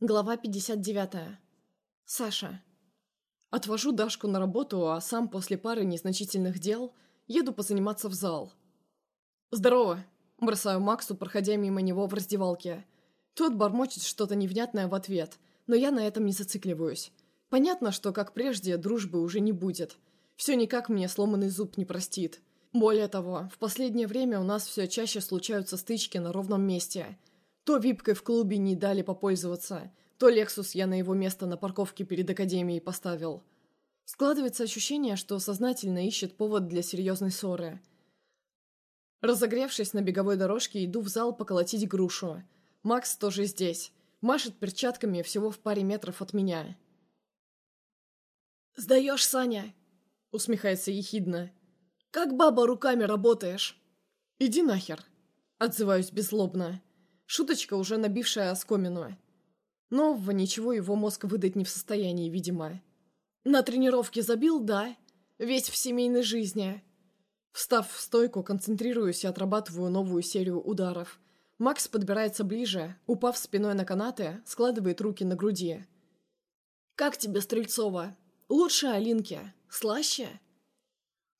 Глава 59. Саша. Отвожу Дашку на работу, а сам после пары незначительных дел еду позаниматься в зал. «Здорово!» – бросаю Максу, проходя мимо него в раздевалке. Тот бормочет что-то невнятное в ответ, но я на этом не зацикливаюсь. Понятно, что, как прежде, дружбы уже не будет. Все никак мне сломанный зуб не простит. Более того, в последнее время у нас все чаще случаются стычки на ровном месте – то випкой в клубе не дали попользоваться, то Лексус я на его место на парковке перед Академией поставил. Складывается ощущение, что сознательно ищет повод для серьезной ссоры. Разогревшись на беговой дорожке, иду в зал поколотить грушу. Макс тоже здесь. Машет перчатками всего в паре метров от меня. «Сдаешь, Саня?» — усмехается ехидно. «Как баба руками работаешь?» «Иди нахер!» — отзываюсь беззлобно. Шуточка, уже набившая оскомину. Нового ничего его мозг выдать не в состоянии, видимо. На тренировке забил, да? Весь в семейной жизни. Встав в стойку, концентрируюсь и отрабатываю новую серию ударов. Макс подбирается ближе, упав спиной на канаты, складывает руки на груди. «Как тебе, Стрельцова? Лучше Алинки? Слаще?»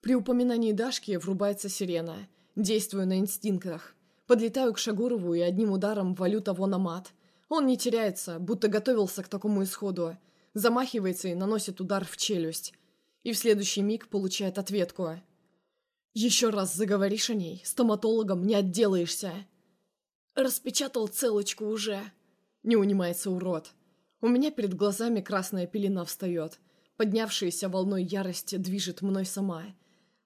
При упоминании Дашки врубается сирена. Действую на инстинктах. Подлетаю к Шагурову и одним ударом валю того на мат. Он не теряется, будто готовился к такому исходу. Замахивается и наносит удар в челюсть. И в следующий миг получает ответку. «Еще раз заговоришь о ней, стоматологом не отделаешься!» «Распечатал целочку уже!» Не унимается урод. У меня перед глазами красная пелена встает. Поднявшаяся волной ярости движет мной сама.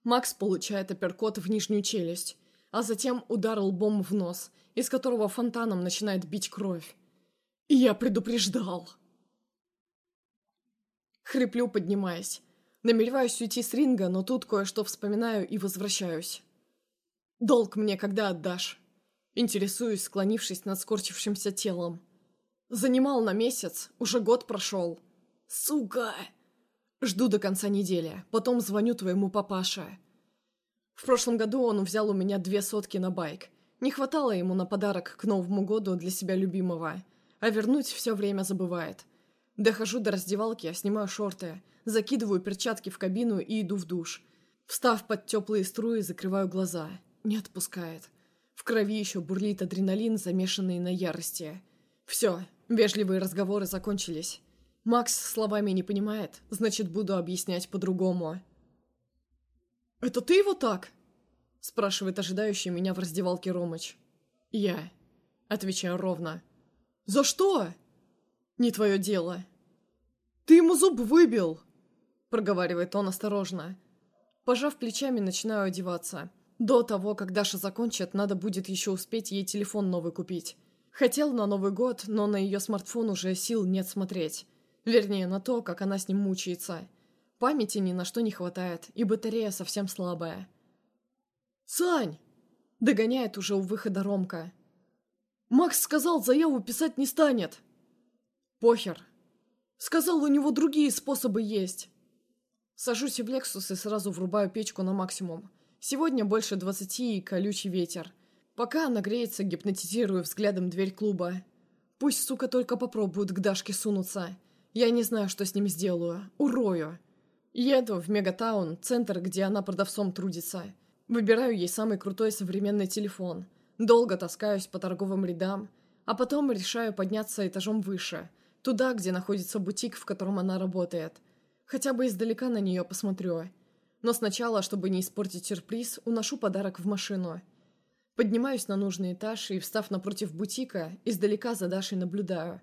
Макс получает апперкот в нижнюю челюсть а затем удар лбом в нос, из которого фонтаном начинает бить кровь. «Я предупреждал!» Хриплю, поднимаясь. Намереваюсь уйти с ринга, но тут кое-что вспоминаю и возвращаюсь. «Долг мне когда отдашь?» Интересуюсь, склонившись над скорчившимся телом. «Занимал на месяц, уже год прошел». «Сука!» Жду до конца недели, потом звоню твоему папаше. В прошлом году он взял у меня две сотки на байк. Не хватало ему на подарок к Новому году для себя любимого. А вернуть все время забывает. Дохожу до раздевалки, снимаю шорты, закидываю перчатки в кабину и иду в душ. Встав под теплые струи, закрываю глаза. Не отпускает. В крови еще бурлит адреналин, замешанный на ярости. Все, вежливые разговоры закончились. Макс словами не понимает, значит, буду объяснять по-другому. «Это ты его так?» – спрашивает ожидающий меня в раздевалке Ромыч. «Я», – отвечаю ровно. «За что?» «Не твое дело». «Ты ему зуб выбил!» – проговаривает он осторожно. Пожав плечами, начинаю одеваться. До того, как Даша закончит, надо будет еще успеть ей телефон новый купить. Хотел на Новый год, но на ее смартфон уже сил нет смотреть. Вернее, на то, как она с ним мучается. Памяти ни на что не хватает, и батарея совсем слабая. «Сань!» – догоняет уже у выхода Ромка. «Макс сказал, заяву писать не станет!» «Похер!» «Сказал, у него другие способы есть!» Сажусь в Лексус и сразу врубаю печку на максимум. Сегодня больше двадцати и колючий ветер. Пока она греется, гипнотизирую взглядом дверь клуба. Пусть, сука, только попробуют к Дашке сунуться. Я не знаю, что с ним сделаю. Урою. Еду в Мегатаун, центр, где она продавцом трудится. Выбираю ей самый крутой современный телефон. Долго таскаюсь по торговым рядам, а потом решаю подняться этажом выше, туда, где находится бутик, в котором она работает. Хотя бы издалека на нее посмотрю. Но сначала, чтобы не испортить сюрприз, уношу подарок в машину. Поднимаюсь на нужный этаж и, встав напротив бутика, издалека за Дашей наблюдаю.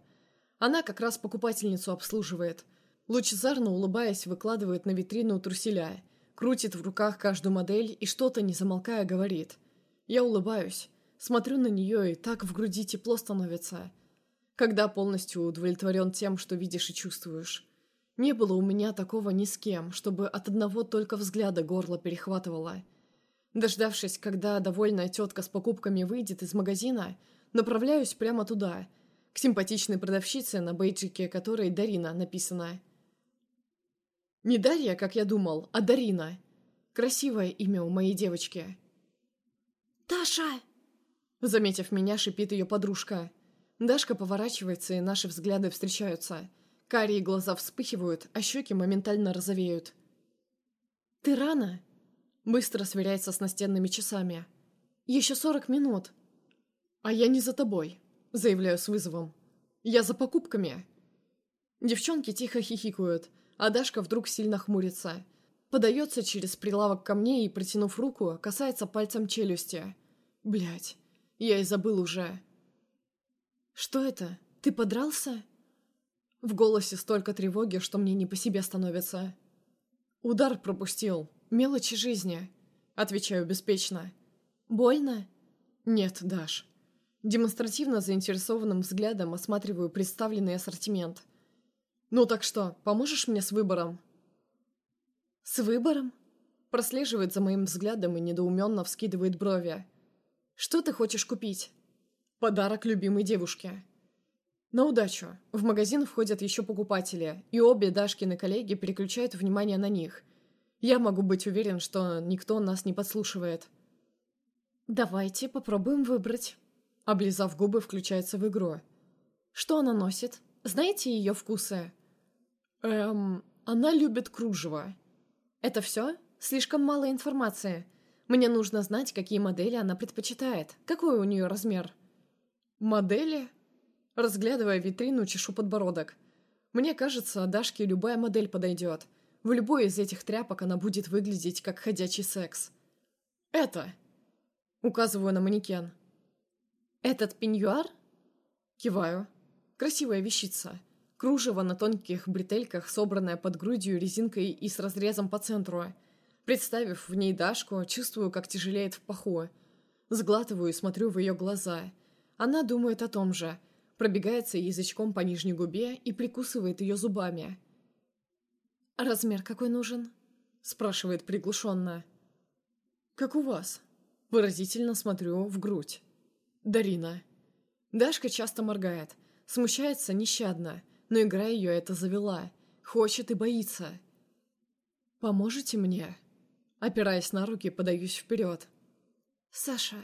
Она как раз покупательницу обслуживает – Лучезарно улыбаясь, выкладывает на витрину труселя, крутит в руках каждую модель и что-то, не замолкая, говорит. Я улыбаюсь, смотрю на нее, и так в груди тепло становится. Когда полностью удовлетворен тем, что видишь и чувствуешь. Не было у меня такого ни с кем, чтобы от одного только взгляда горло перехватывало. Дождавшись, когда довольная тетка с покупками выйдет из магазина, направляюсь прямо туда, к симпатичной продавщице, на бейджике которой Дарина написано не Дарья, как я думал, а Дарина. Красивое имя у моей девочки. «Таша!» Заметив меня, шипит ее подружка. Дашка поворачивается, и наши взгляды встречаются. Карие глаза вспыхивают, а щеки моментально розовеют. «Ты рано?» Быстро сверяется с настенными часами. «Еще сорок минут». «А я не за тобой», — заявляю с вызовом. «Я за покупками». Девчонки тихо хихикают, а Дашка вдруг сильно хмурится. Подается через прилавок ко мне и, протянув руку, касается пальцем челюсти. Блять, я и забыл уже. «Что это? Ты подрался?» В голосе столько тревоги, что мне не по себе становится. «Удар пропустил. Мелочи жизни», — отвечаю беспечно. «Больно?» «Нет, Даш». Демонстративно заинтересованным взглядом осматриваю представленный ассортимент. «Ну так что, поможешь мне с выбором?» «С выбором?» Прослеживает за моим взглядом и недоуменно вскидывает брови. «Что ты хочешь купить?» Подарок любимой девушке. На удачу. В магазин входят еще покупатели, и обе Дашкины коллеги переключают внимание на них. Я могу быть уверен, что никто нас не подслушивает. «Давайте попробуем выбрать». Облизав губы, включается в игру. «Что она носит? Знаете ее вкусы?» «Эм... Она любит кружево». «Это все? Слишком мало информации. Мне нужно знать, какие модели она предпочитает. Какой у нее размер?» «Модели?» Разглядывая витрину, чешу подбородок. «Мне кажется, Дашке любая модель подойдет. В любой из этих тряпок она будет выглядеть, как ходячий секс». «Это!» Указываю на манекен. «Этот пеньюар?» Киваю. Красивая вещица. Кружево на тонких бретельках, собранное под грудью резинкой и с разрезом по центру. Представив в ней Дашку, чувствую, как тяжелеет в паху. Сглатываю и смотрю в ее глаза – она думает о том же, пробегается язычком по нижней губе и прикусывает ее зубами. «Размер какой нужен?» – спрашивает приглушенно. «Как у вас?» – выразительно смотрю в грудь. «Дарина». Дашка часто моргает, смущается нещадно, но игра ее это завела, хочет и боится. «Поможете мне?» Опираясь на руки, подаюсь вперед. «Саша...»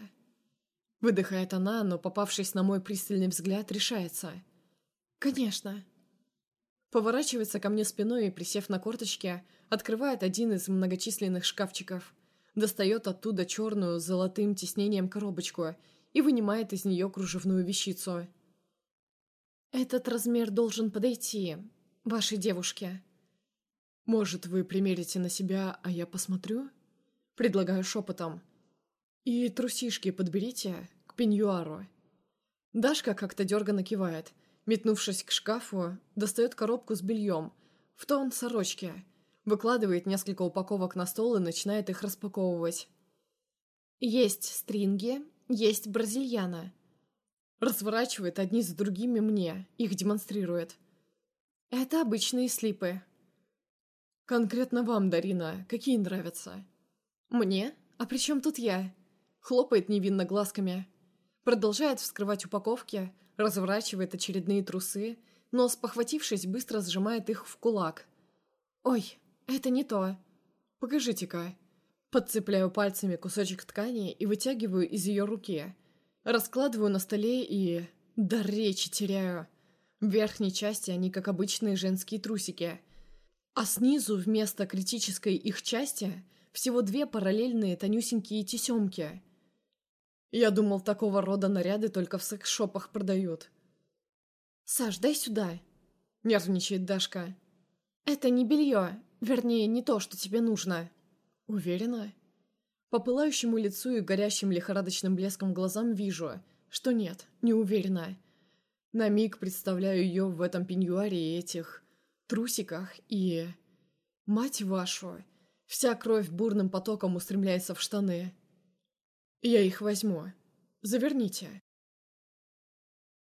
Выдыхает она, но, попавшись на мой пристальный взгляд, решается. «Конечно». Поворачивается ко мне спиной и, присев на корточки, открывает один из многочисленных шкафчиков, достает оттуда черную с золотым тиснением коробочку и вынимает из нее кружевную вещицу. «Этот размер должен подойти вашей девушке». «Может, вы примерите на себя, а я посмотрю?» Предлагаю шепотом. «И трусишки подберите к пеньюару». Дашка как-то дерганно кивает. Метнувшись к шкафу, достает коробку с бельем, в тон сорочки, выкладывает несколько упаковок на стол и начинает их распаковывать. «Есть стринги, есть бразильяна». Разворачивает одни за другими мне, их демонстрирует. «Это обычные слипы». «Конкретно вам, Дарина, какие нравятся?» «Мне? А при чем тут я?» хлопает невинно глазками. Продолжает вскрывать упаковки, разворачивает очередные трусы, но, спохватившись, быстро сжимает их в кулак. «Ой, это не то. Покажите-ка». Подцепляю пальцами кусочек ткани и вытягиваю из ее руки. Раскладываю на столе и... до речи теряю. В верхней части они как обычные женские трусики. А снизу вместо критической их части всего две параллельные тонюсенькие тесемки – я думал, такого рода наряды только в секс-шопах продают. «Саш, дай сюда!» — нервничает Дашка. «Это не белье, вернее, не то, что тебе нужно». «Уверена?» По пылающему лицу и горящим лихорадочным блеском глазам вижу, что нет, не уверена. На миг представляю ее в этом пеньюаре и этих трусиках и... Мать вашу! Вся кровь бурным потоком устремляется в штаны. Я их возьму. Заверните.